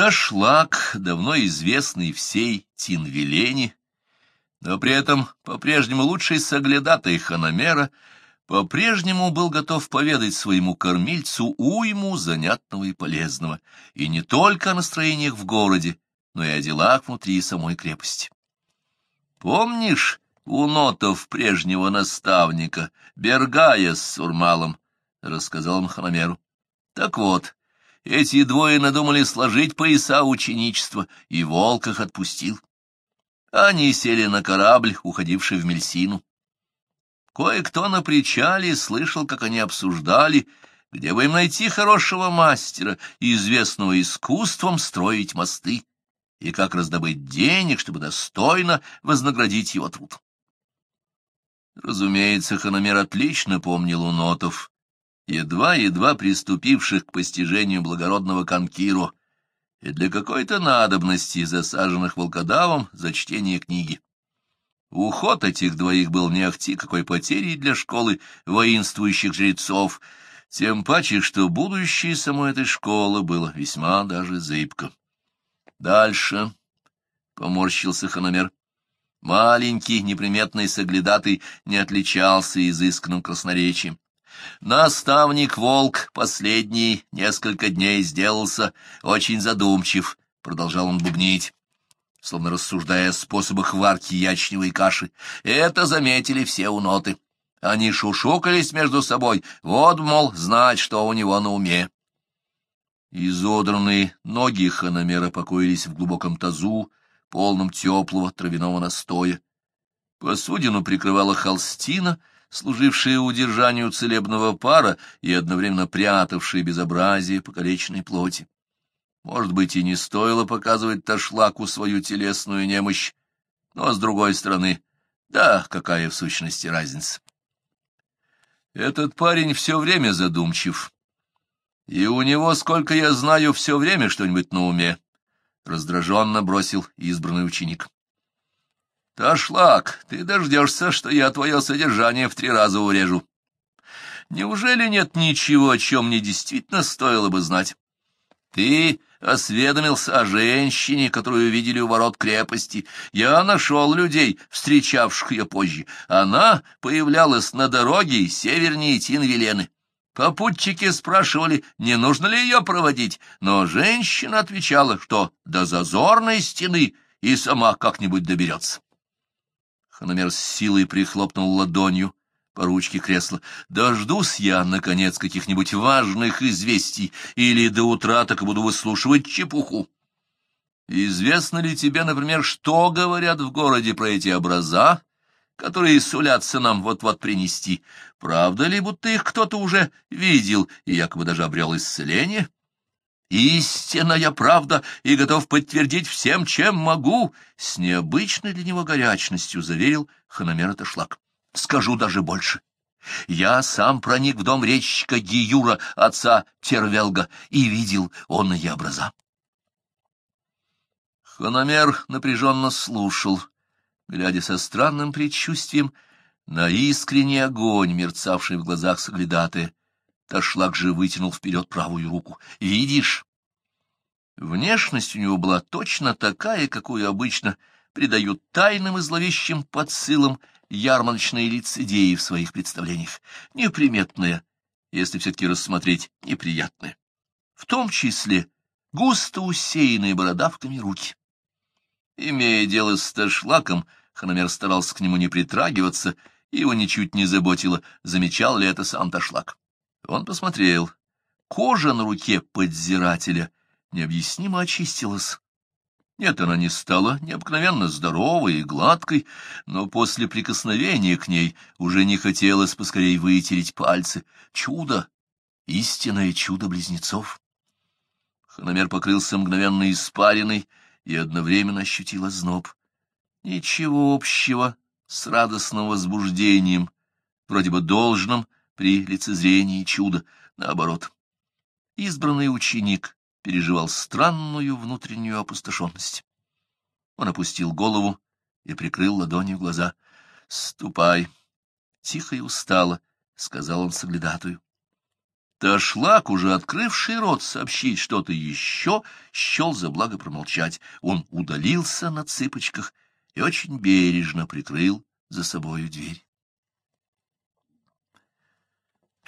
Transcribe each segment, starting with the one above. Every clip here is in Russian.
Ташлак, давно известный всей Тинвелене, но при этом по-прежнему лучший соглядатай Ханамера, по-прежнему был готов поведать своему кормильцу уйму занятного и полезного, и не только о настроениях в городе, но и о делах внутри самой крепости. «Помнишь у нотов прежнего наставника, Бергая с Сурмалом?» — рассказал он Ханамеру. «Так вот, эти двое надумали сложить пояса ученичества, и волк их отпустил. Они сели на корабль, уходивший в Мельсину. Кое-кто на причале слышал, как они обсуждали, где бы им найти хорошего мастера, известного искусством строить мосты, и как раздобыть денег, чтобы достойно вознаградить его труд. Разумеется, Ханамер отлично помнил у нотов, едва-едва приступивших к постижению благородного конкиру, и для какой-то надобности, засаженных волкодавом за чтение книги. Уход этих двоих был не ахти какой потерей для школы воинствующих жрецов, тем паче, что будущее самой этой школы было весьма даже зыбко. Дальше, — поморщился Ханомер, — маленький неприметный соглядатый не отличался изысканным красноречием. Наставник Волк последние несколько дней сделался очень задумчив, — продолжал он бубнить, словно рассуждая о способах варки ячневой каши. Это заметили все уноты. Они шушукались между собой, вот, мол, знать, что у него на уме. Изодранные ноги ханомера покоились в глубоком тазу, полном теплого травяного настоя. Посудину прикрывала холстина — служившие удержанию целебного пара и одновременно прятавшие безобразие покалеченной плоти. Может быть, и не стоило показывать Ташлаку свою телесную немощь, но, с другой стороны, да, какая в сущности разница? Этот парень все время задумчив, и у него, сколько я знаю, все время что-нибудь на уме, — раздраженно бросил избранный ученик. Ташлак, ты дождешься, что я твое содержание в три раза урежу. Неужели нет ничего, о чем мне действительно стоило бы знать? Ты осведомился о женщине, которую видели у ворот крепости. Я нашел людей, встречавших ее позже. Она появлялась на дороге севернее Тинвелены. Попутчики спрашивали, не нужно ли ее проводить, но женщина отвечала, что до зазорной стены и сама как-нибудь доберется. Хономер с силой прихлопнул ладонью по ручке кресла. «Дождусь я, наконец, каких-нибудь важных известий, или до утра так буду выслушивать чепуху. Известно ли тебе, например, что говорят в городе про эти образа, которые сулятся нам вот-вот принести? Правда ли, будто их кто-то уже видел и якобы даже обрел исцеление?» Истинная правда и готов подтвердить всем, чем могу, — с необычной для него горячностью заверил Ханамер Ташлак. Скажу даже больше. Я сам проник в дом речщика Гиюра, отца Тервелга, и видел он и образа. Ханамер напряженно слушал, глядя со странным предчувствием на искренний огонь, мерцавший в глазах соглядатая. Ташлак же вытянул вперед правую руку. «Видишь?» Внешность у него была точно такая, какую обычно придают тайным и зловещим подсылам ярмарочные лицедеи в своих представлениях. Неприметная, если все-таки рассмотреть, неприятная. В том числе густо усеянные бородавками руки. Имея дело с Ташлаком, Ханамер старался к нему не притрагиваться, и его ничуть не заботило, замечал ли это сам Ташлак. Он посмотрел. Кожа на руке подзирателя необъяснимо очистилась. Нет, она не стала необыкновенно здоровой и гладкой, но после прикосновения к ней уже не хотелось поскорей вытереть пальцы. Чудо! Истинное чудо близнецов! Хономер покрылся мгновенно испариной и одновременно ощутил озноб. Ничего общего с радостным возбуждением, вроде бы должным, при лицезрении чуда, наоборот. Избранный ученик переживал странную внутреннюю опустошенность. Он опустил голову и прикрыл ладонью глаза. — Ступай! — тихо и устало, — сказал он соглядатую. Ташлак, уже открывший рот сообщить что-то еще, счел за благо промолчать. Он удалился на цыпочках и очень бережно прикрыл за собою дверь.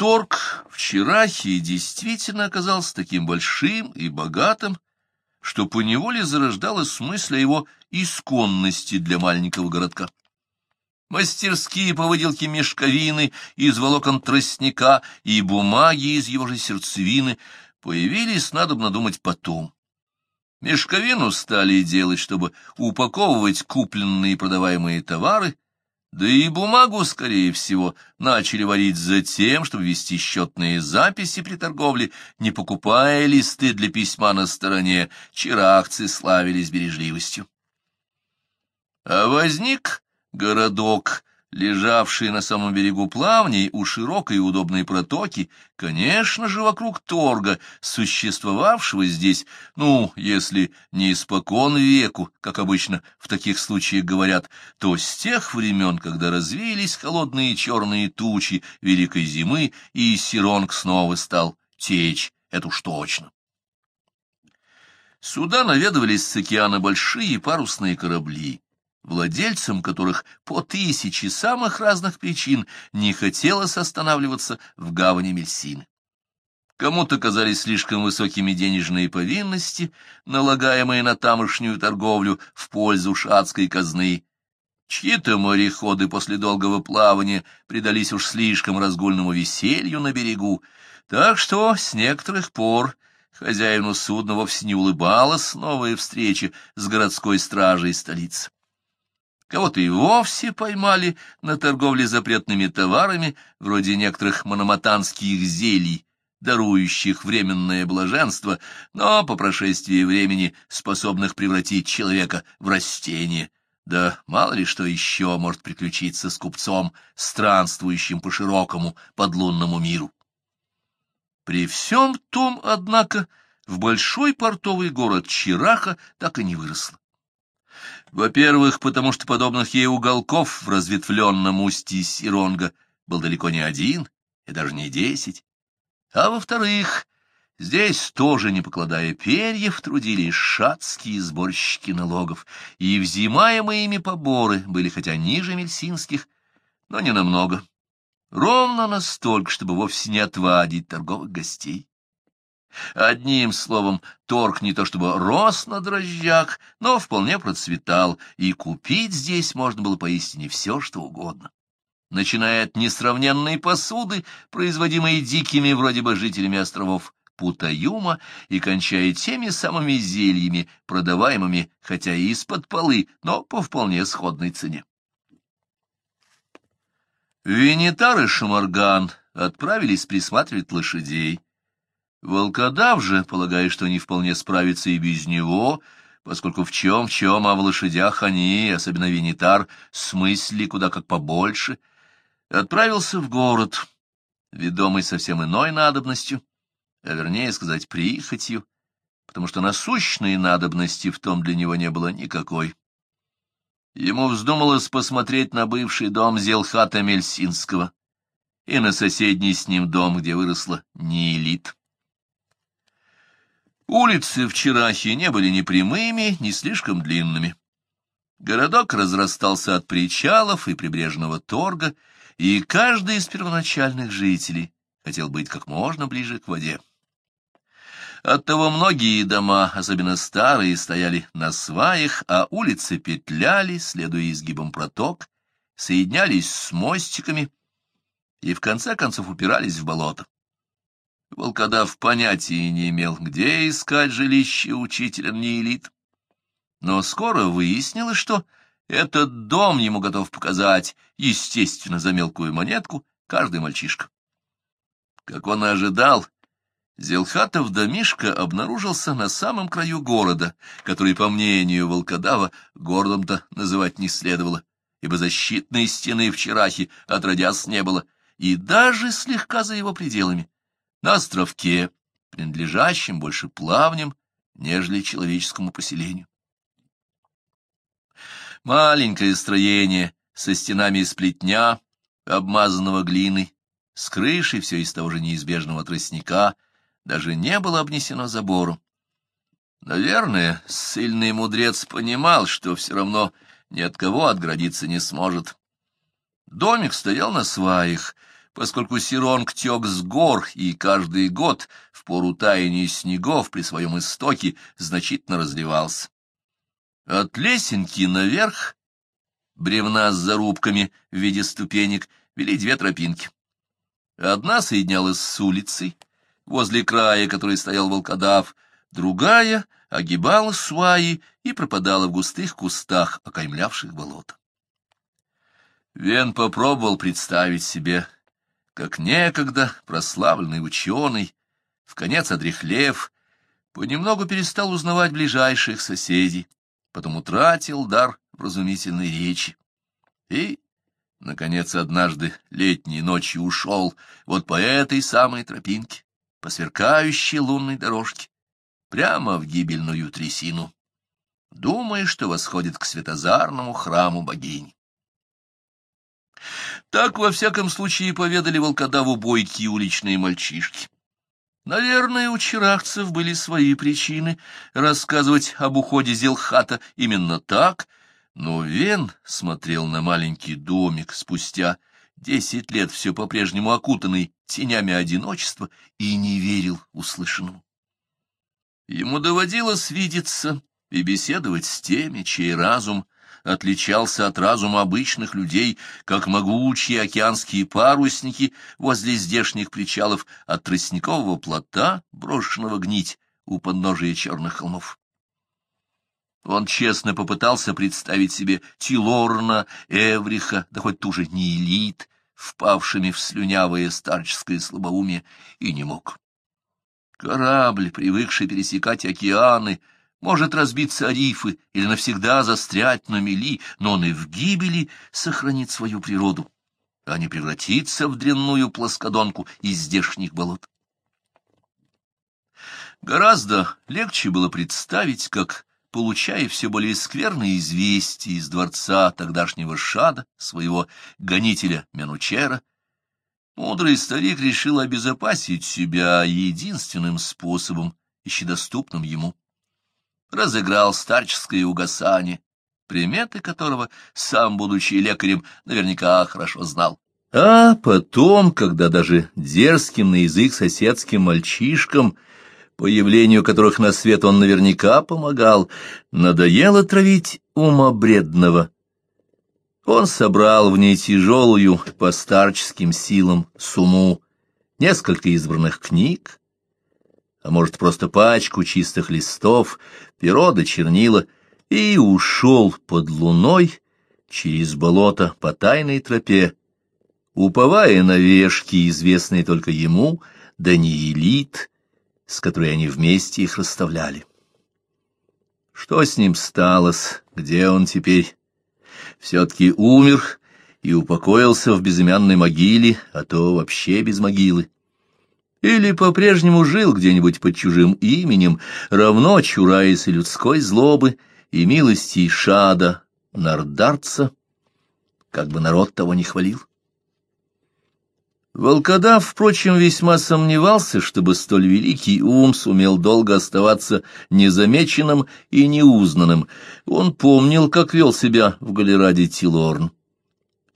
Торг в Чирахе действительно оказался таким большим и богатым, что поневоле зарождалась мысль о его исконности для маленького городка. Мастерские по выделке мешковины из волокон тростника и бумаги из его же сердцевины появились, надо бы надумать, потом. Мешковину стали делать, чтобы упаковывать купленные и продаваемые товары, да и бумагу, скорее всего, начали варить за тем, чтобы вести счетные записи при торговле, не покупая листы для письма на стороне, чирахцы славились бережливостью. А возник Городок, лежавший на самом берегу плавней у широкой и удобной протоки, конечно же, вокруг торга, существовавшего здесь, ну, если не испокон веку, как обычно в таких случаях говорят, то с тех времен, когда развеялись холодные черные тучи великой зимы, и Сиронг снова стал течь, это уж точно. Сюда наведывались с океана большие парусные корабли владельцам которых по тысяче самых разных причин не хотелось останавливаться в гавани Мельсины. Кому-то казались слишком высокими денежные повинности, налагаемые на тамошнюю торговлю в пользу шатской казны. Чьи-то мореходы после долгого плавания предались уж слишком разгульному веселью на берегу, так что с некоторых пор хозяину судна вовсе не улыбалась новая встреча с городской стражей столицы. Кого-то и вовсе поймали на торговле запретными товарами, вроде некоторых мономатанских зелий, дарующих временное блаженство, но по прошествии времени способных превратить человека в растение. Да мало ли что еще может приключиться с купцом, странствующим по широкому подлунному миру. При всем том, однако, в большой портовый город Чираха так и не выросло. Во-первых, потому что подобных ей уголков в разветвленном устье Сиронга был далеко не один и даже не десять. А во-вторых, здесь тоже, не покладая перьев, трудились шатские сборщики налогов, и взимаемые ими поборы были хотя ниже мельсинских, но не намного. Ровно настолько, чтобы вовсе не отвадить торговых гостей. Одним словом, торг не то чтобы рос на дрожжах, но вполне процветал, и купить здесь можно было поистине все, что угодно. Начиная от несравненной посуды, производимой дикими вроде бы жителями островов Путаюма, и кончая теми самыми зельями, продаваемыми, хотя и из-под полы, но по вполне сходной цене. Венитар и Шамарган отправились присматривать лошадей. Волкодав же, полагая, что они вполне справятся и без него, поскольку в чем-в чем, а в лошадях они, особенно Венитар, смыслили куда как побольше, отправился в город, ведомый совсем иной надобностью, а вернее сказать, прихотью, потому что насущной надобности в том для него не было никакой. Ему вздумалось посмотреть на бывший дом Зелхата Мельсинского и на соседний с ним дом, где выросла Неэлит. Улицы в Чирахе не были ни прямыми, ни слишком длинными. Городок разрастался от причалов и прибрежного торга, и каждый из первоначальных жителей хотел быть как можно ближе к воде. Оттого многие дома, особенно старые, стояли на сваях, а улицы петляли, следуя изгибам проток, соединялись с мостиками и в конце концов упирались в болото. Волкодав понятия не имел, где искать жилище учителя Неэлит. Но скоро выяснилось, что этот дом ему готов показать, естественно, за мелкую монетку, каждый мальчишка. Как он и ожидал, Зелхатов домишка обнаружился на самом краю города, который, по мнению волкодава, городом-то называть не следовало, ибо защитной стены в Черахе отродясь не было, и даже слегка за его пределами на островке, принадлежащем больше плавням, нежели человеческому поселению. Маленькое строение со стенами из плетня, обмазанного глиной, с крышей все из того же неизбежного тростника, даже не было обнесено забором. Наверное, сильный мудрец понимал, что все равно ни от кого отградиться не сможет. Домик стоял на сваях, поскольку Сиронг тек с гор, и каждый год в пору таяния снегов при своем истоке значительно разливался. От лесенки наверх, бревна с зарубками в виде ступенек, вели две тропинки. Одна соединялась с улицей, возле края которой стоял волкодав, другая огибала сваи и пропадала в густых кустах, окаймлявших болото. Вен попробовал представить себе, как некогда прославленный ученый, в конец одрехлев, понемногу перестал узнавать ближайших соседей, потом утратил дар вразумительной речи. И, наконец, однажды летней ночью ушел вот по этой самой тропинке, по сверкающей лунной дорожке, прямо в гибельную трясину, думая, что восходит к светозарному храму богини. Так, во всяком случае, поведали волкодаву бойкие уличные мальчишки. Наверное, у чирахцев были свои причины рассказывать об уходе Зелхата именно так, но Вен смотрел на маленький домик спустя десять лет все по-прежнему окутанный тенями одиночества и не верил услышанному. Ему доводилось видеться и беседовать с теми, чей разум отличался от разума обычных людей, как могучие океанские парусники возле здешних причалов от тростникового плота, брошенного гнить у подножия черных холмов. Он честно попытался представить себе Тилорна, Эвриха, да хоть ту же Неэлит, впавшими в слюнявое старческое слабоумие, и не мог. Корабль, привыкший пересекать океаны, может разбиться о рифы или навсегда застрять на мели, но он и в гибели сохранит свою природу, а не превратится в дрянную плоскодонку из здешних болот. Гораздо легче было представить, как, получая все более скверные известия из дворца тогдашнего Шада, своего гонителя Менучера, мудрый старик решил обезопасить себя единственным способом, еще доступным ему разыграл старческое угасание, приметы которого, сам будучи лекарем, наверняка хорошо знал. А потом, когда даже дерзким на язык соседским мальчишкам, появлению которых на свет он наверняка помогал, надоело травить умобредного, он собрал в ней тяжелую по старческим силам сумму, несколько избранных книг, а может, просто пачку чистых листов, перо да чернила, и ушел под луной через болото по тайной тропе, уповая на вешки, известные только ему, да не элит, с которой они вместе их расставляли. Что с ним сталось? Где он теперь? Все-таки умер и упокоился в безымянной могиле, а то вообще без могилы или по-прежнему жил где-нибудь под чужим именем, равно чураясь людской злобы, и милости шада, нардарца, как бы народ того не хвалил. Волкодав, впрочем, весьма сомневался, чтобы столь великий ум сумел долго оставаться незамеченным и неузнанным. Он помнил, как вел себя в Галераде Тилорн.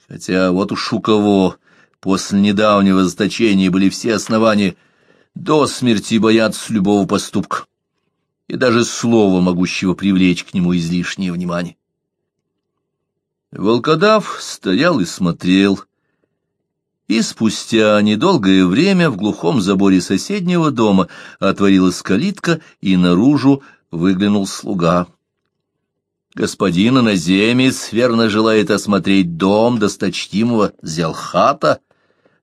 Хотя вот уж у кого После недавнего заточения были все основания до смерти бояться любого поступка и даже слова, могущего привлечь к нему излишнее внимание. Волкодав стоял и смотрел, и спустя недолгое время в глухом заборе соседнего дома отворилась калитка, и наружу выглянул слуга. Господин иноземец верно желает осмотреть дом досточтимого Зелхата,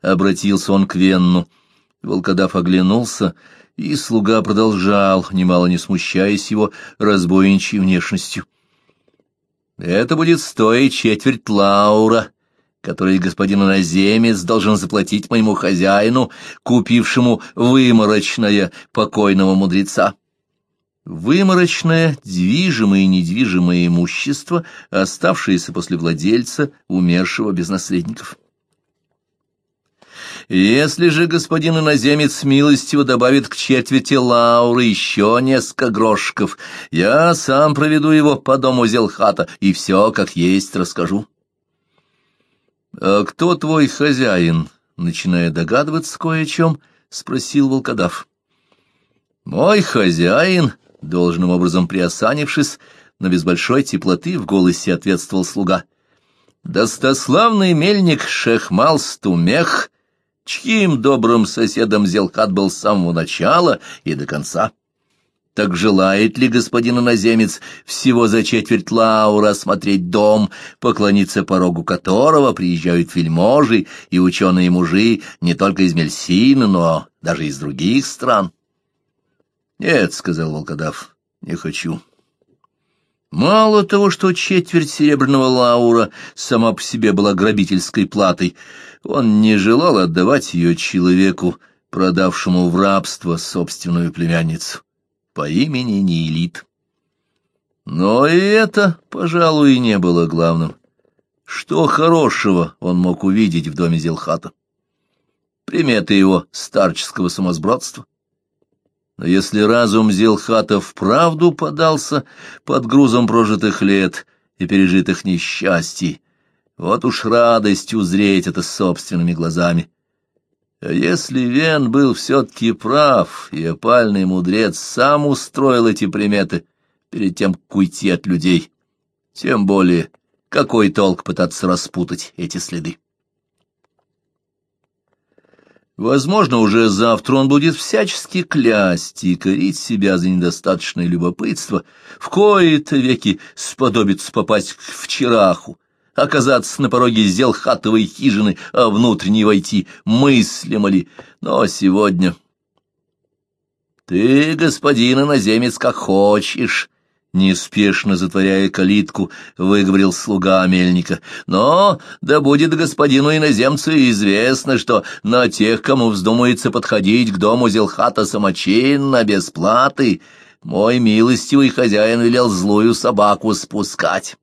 Обратился он к Венну. Волкодав оглянулся, и слуга продолжал, немало не смущаясь его разбойничьей внешностью. «Это будет стоить четверть лаура, который господин иноземец должен заплатить моему хозяину, купившему выморочное покойного мудреца». Выморочное, движимое и недвижимое имущество, оставшееся после владельца, умершего без наследников. Если же господин иноземец милостиво добавит к четверти лауры еще несколько грошков, я сам проведу его по дому Зелхата и все как есть расскажу. — А кто твой хозяин? — начиная догадываться кое о чем, спросил волкодав. — Мой хозяин, должным образом приосанившись, но без большой теплоты в голосе ответствовал слуга. Достославный мельник Шехмал Стумех, чьим добрым соседом Зелхат был с самого начала и до конца. Так желает ли господин иноземец всего за четверть лаура осмотреть дом, поклониться порогу которого приезжают вельможи и ученые-мужи не только из Мельсина, но даже из других стран? — Нет, — сказал волкодав, — не хочу. Мало того, что четверть серебряного лаура сама по себе была грабительской платой, он не желал отдавать ее человеку, продавшему в рабство собственную племянницу по имени Нейлит. Но и это, пожалуй, не было главным. Что хорошего он мог увидеть в доме Зелхата? Приметы его старческого сумасбродства. Но если разум Зелхата вправду подался под грузом прожитых лет и пережитых несчастий, вот уж радость узреть это собственными глазами. А если Вен был все-таки прав, и опальный мудрец сам устроил эти приметы перед тем, как уйти от людей, тем более какой толк пытаться распутать эти следы? Возможно, уже завтра он будет всячески клясть и корить себя за недостаточное любопытство, в кои-то веки сподобится попасть к вчераху, оказаться на пороге зелхатовой хижины, а внутрь не войти, мыслимо ли. Но сегодня... Ты, господин иноземец, как хочешь, неспешно затворяя калитку, выговорил слуга мельника. Но да будет господину иноземцу известно, что на тех, кому вздумается подходить к дому Зелхата самочинно, без платы, мой милостивый хозяин велел злую собаку спускать.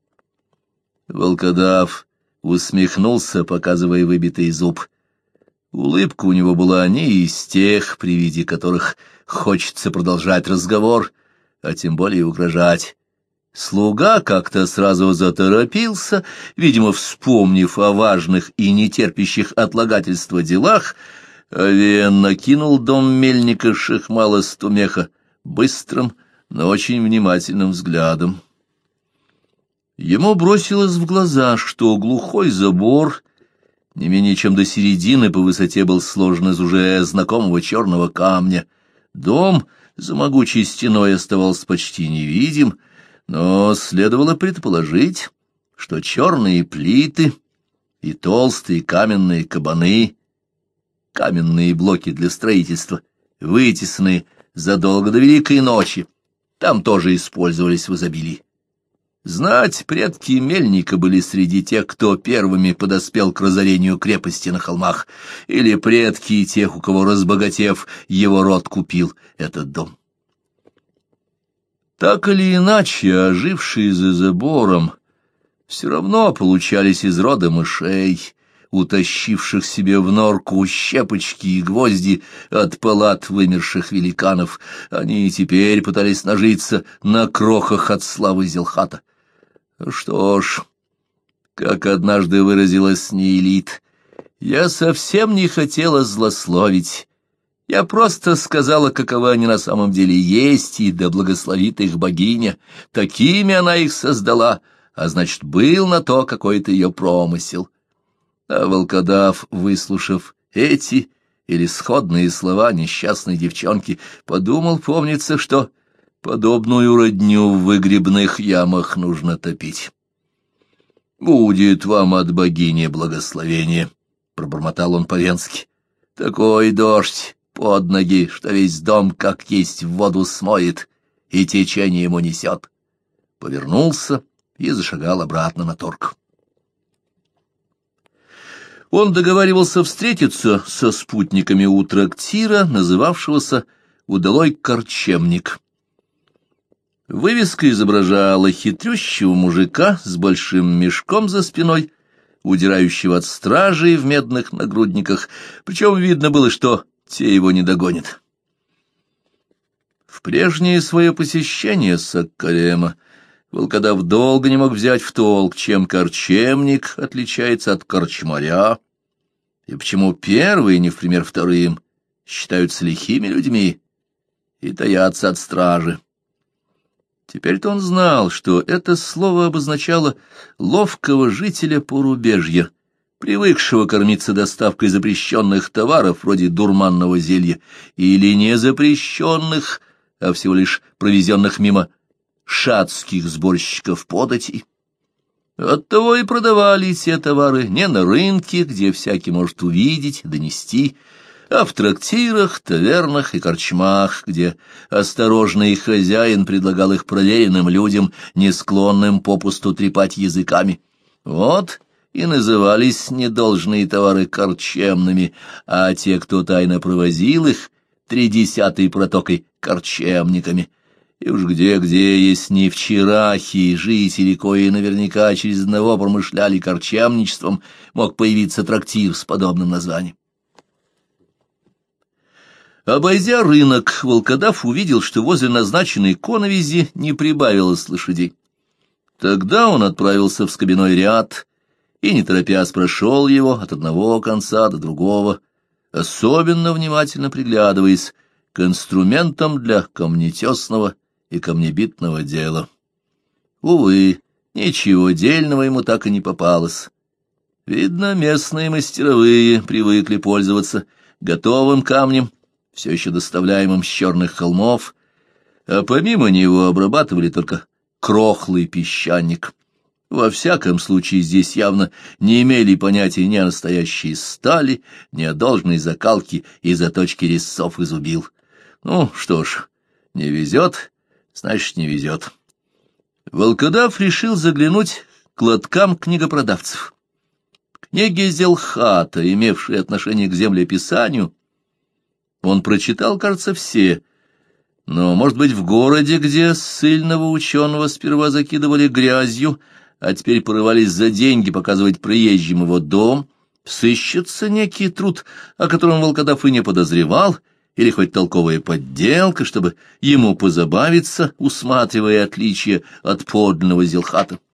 Волкодав усмехнулся, показывая выбитый зуб. Улыбка у него была не из тех, при виде которых хочется продолжать разговор, а тем более угрожать. Слуга как-то сразу заторопился, видимо, вспомнив о важных и нетерпящих отлагательства делах, Авен накинул дом мельника Шехмала Стумеха быстрым, но очень внимательным взглядом. Ему бросилось в глаза, что глухой забор, не менее чем до середины по высоте, был сложен из уже знакомого черного камня. Дом за могучей стеной оставался почти невидим, но следовало предположить, что черные плиты и толстые каменные кабаны, каменные блоки для строительства, вытесанные задолго до Великой ночи, там тоже использовались в изобилии. Знать, предки Мельника были среди тех, кто первыми подоспел к разорению крепости на холмах, или предки тех, у кого, разбогатев, его род купил этот дом. Так или иначе, ожившие за забором, все равно получались из рода мышей, утащивших себе в норку щепочки и гвозди от палат вымерших великанов. Они и теперь пытались нажиться на крохах от славы Зелхата. Что ж, как однажды выразилась Нейлит, я совсем не хотела злословить. Я просто сказала, каковы они на самом деле есть, и да благословит их богиня. Такими она их создала, а значит, был на то какой-то ее промысел. А волкодав, выслушав эти или сходные слова несчастной девчонки, подумал, помнится, что Подобную родню в выгребных ямах нужно топить. «Будет вам от богини благословение», — пробормотал он по-венски. «Такой дождь под ноги, что весь дом, как есть, в воду смоет, и течение ему несет». Повернулся и зашагал обратно на торг. Он договаривался встретиться со спутниками у трактира, называвшегося «Удалой корчемник». Вывеска изображала хитрющего мужика с большим мешком за спиной, удирающего от стражей в медных нагрудниках, причем видно было, что те его не догонят. В прежнее свое посещение Саккарема волкодав долго не мог взять в толк, чем корчемник отличается от корчмаря, и почему первые, не в пример вторым, считаются лихими людьми и таятся от стражи. Теперь-то он знал, что это слово обозначало ловкого жителя порубежья, привыкшего кормиться доставкой запрещенных товаров вроде дурманного зелья, или не запрещенных, а всего лишь провезенных мимо шацких сборщиков податей. Оттого и продавали те товары не на рынке, где всякий может увидеть, донести, а в трактирах, тавернах и корчмах, где осторожный хозяин предлагал их проверенным людям, не склонным попусту трепать языками. Вот и назывались недолжные товары корчемными, а те, кто тайно провозил их, тридесятой протокой корчемниками. И уж где-где, есть не вчерахи, жители, кои наверняка через одного промышляли корчемничеством, мог появиться трактир с подобным названием. Обойдя рынок, волкодав увидел, что возле назначенной коновизи не прибавилось лошадей. Тогда он отправился в скобяной ряд и, не торопясь, прошел его от одного конца до другого, особенно внимательно приглядываясь к инструментам для камнетесного и камнебитного дела. Увы, ничего дельного ему так и не попалось. Видно, местные мастеровые привыкли пользоваться готовым камнем, все еще доставляемым с черных холмов, а помимо него обрабатывали только крохлый песчаник. Во всяком случае, здесь явно не имели понятия ни о настоящей стали, ни о должной закалке и заточке резцов и зубил. Ну, что ж, не везет, значит, не везет. Волкодав решил заглянуть к лоткам книгопродавцев. Книги Зелхата, имевшие отношение к землеписанию, он прочитал, кажется, все. Но, может быть, в городе, где сильного ученого сперва закидывали грязью, а теперь порывались за деньги показывать приезжим его дом, сыщется некий труд, о котором волкодав и не подозревал, или хоть толковая подделка, чтобы ему позабавиться, усматривая отличие от подлинного зелхата.